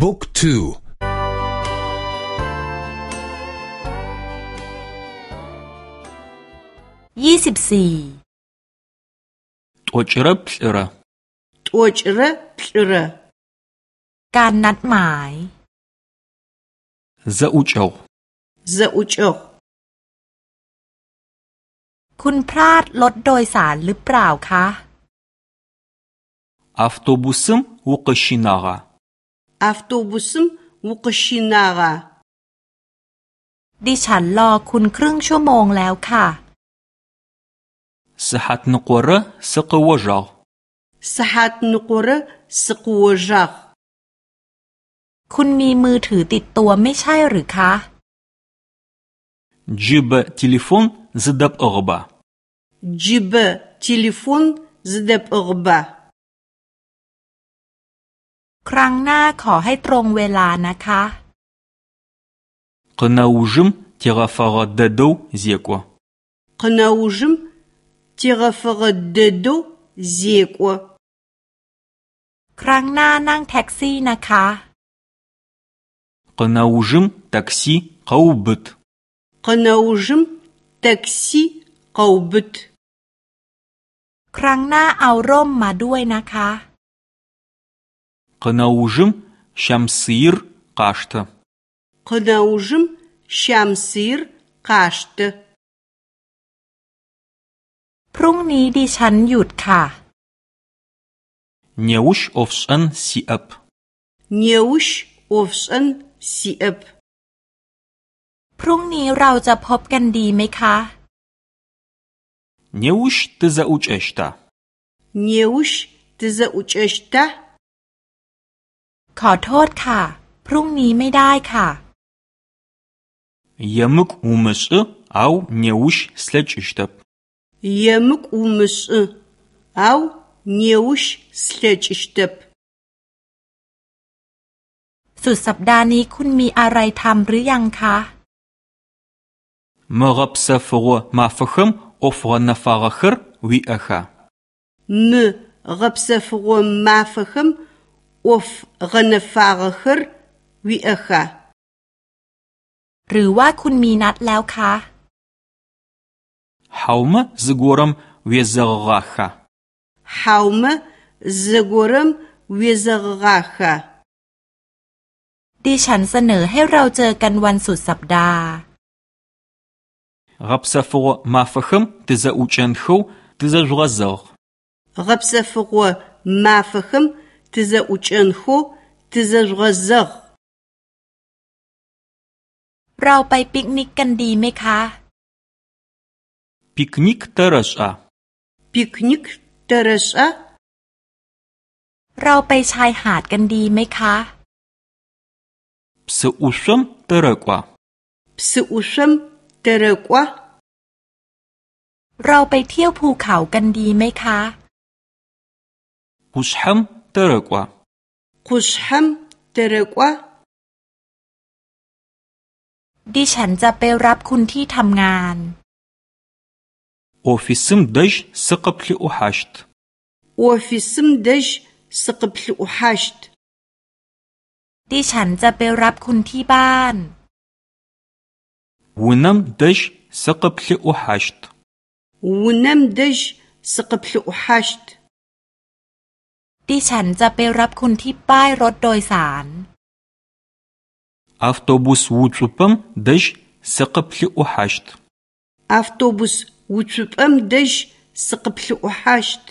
บุ๊กทูยี่สิบสี่ตัวจระปลระตัวจระปลระการนัดหมายจะอุจเอาจะอุจเอาคุณพลาดรถโดยสารหรือเปล่าคะอัฟ โตบุสมวุกชินากาอัฟโตบุสมวุกชินากาดิฉันรอคุณครึ่งชั่วโมงแล้วค่ะสหัตนกวระสกวจาสหัสนกวระสกวจักคุณมีมือถือติดตัวไม่ใช่หรือคะจิบเทเล ครั้งหน้าขอให้ตรงเวลานะคะกนาอุจมเทราฟาร์ดโดเซียกวขณะอุจมเทราฟาร์ดโดเซียกวครั้งหน้านั่งแท็กซี่นะคะกนาอุจมแท็กซี่เขาบุตขณะอุจมแท็กซี่เขาบุตครั้งหน้าเอาร่มมาด้วยนะคะ กนาอุจมชัมซีร์กาสต์ขณะอุจมชามซีร์คาสต์พรุ่งนี้ดิฉันหยุดค่ะเนวุชออฟชันซีอัพเนวชออฟสันซีอัพพรุ่งนี้เราจะพบกันดีไหมคะเนวุชตจ ขอโทษค่ะ พรุ่งนี้ไม่ได้ค่ะยมุกอุมสเอาเนวุชสเลจชตับยมุกอุมสเอาเนวชสเลจชตับสุดสัปดาห์นี้คุณมีอะไรทำหรือยังคะมรับซาฟ รมาฟขมอฟรนฟาร์ขรวิอาคามรับซฟรมาฟขมอฟกนฟาร์ขรวิอาคาหรือว่าคุณมีนัดแล้วคะฮาวมซกวรมเวซกาคาฮาวมซกวรมเวซกาคาดิฉันเสนอให้เราเจอกันวันสุดสัปดาห์รับซาฟร มาฟขมตจะอุจันเขาตจะจวซอกรับซฟรมาฟขมตจะอุจนโคตจะจวซกเราไปปิกนิกกันดีไหมคะ ปิกนิกตระชอาปิกนิกตระชาเราไปชายหาดกันดีไหมคะพสอุชมตระกว่าพสอุชมตระกว่าเราไปเที่ยวภูเขากันดีไหมคะกุชฮัม ตระกว่าคุชฮัมตระกว่าดิฉันจะไปรับคุณที่ทำงานออฟิสมดจสกปลิอุฮัชตออฟิสมดจสกปลิอุฮัชตดิฉันจะไปรับคุณที่บ้านวุนัมดจส ดิฉันจะไปรับคุณที่ป้ายรถโดยสาร автобус уцупам дж сыкъыплъы ӏухьащт. автобус уцупӏэм дэжь сыкъыплъыӏухьащт.